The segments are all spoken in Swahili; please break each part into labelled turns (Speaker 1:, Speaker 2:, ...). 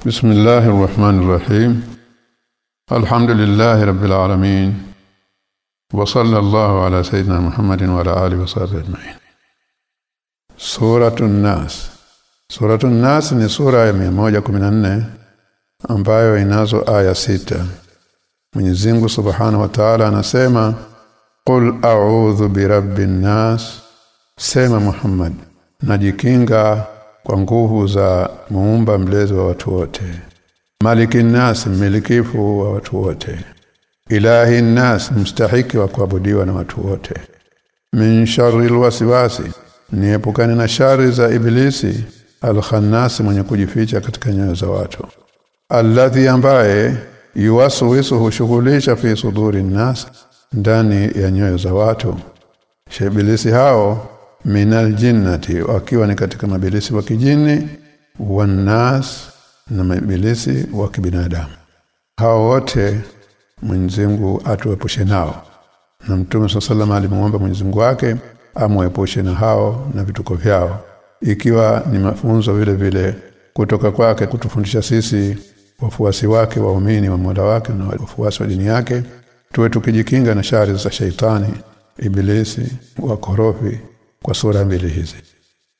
Speaker 1: بسم الله الرحمن الرحيم الحمد لله رب العالمين وصلى الله على سيدنا محمد وعلى اله وصحبه اجمعين سورة الناس سورة الناس ni sura ya 114 ambayo inazo aya sita Mwenyezi Mungu Subhanahu wa Ta'ala anasema Qul a'udhu birabbin nas Sema Muhammad najikinga kwa nguvu za muumba mlezi wa watu wote. Maliki nas mmilikifu wa watu wote. Ilahi nas mstahiki wa kuabudiwa na watu wote. Min sharri alwaswasi niepukane na shari za ibilisi alkhannas mwenye kujificha katika nyoyo za watu. Alladhi ambaye yuwaswisu hushughulisha fi suduri nas ndani ya nyoyo za watu. Shebilisi hao minal jinnati wakiwa ni katika mabilisi wa kijini wanas na mabilisi wa kibinadamu. Hao wote Mwenyezi Mungu atuepushe nao. Na Mtume sallallahu alimuomba Mwenyezi Mungu wake amuepushe na hao na vituko vyao. Ikiwa ni mafunzo vile vile kutoka kwake kutufundisha sisi wafuasi wake waumini wa Mola wake na wafuasi wa dini yake tuwe tukijikinga na shari za shaitani ibilisi wakorofi وصورة مليه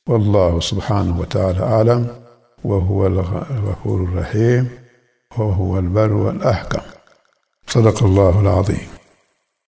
Speaker 1: والله سبحانه وتعالى أعلم. وهو الغفور الرحيم. وهو البر والأحكم. صدق الله العظيم.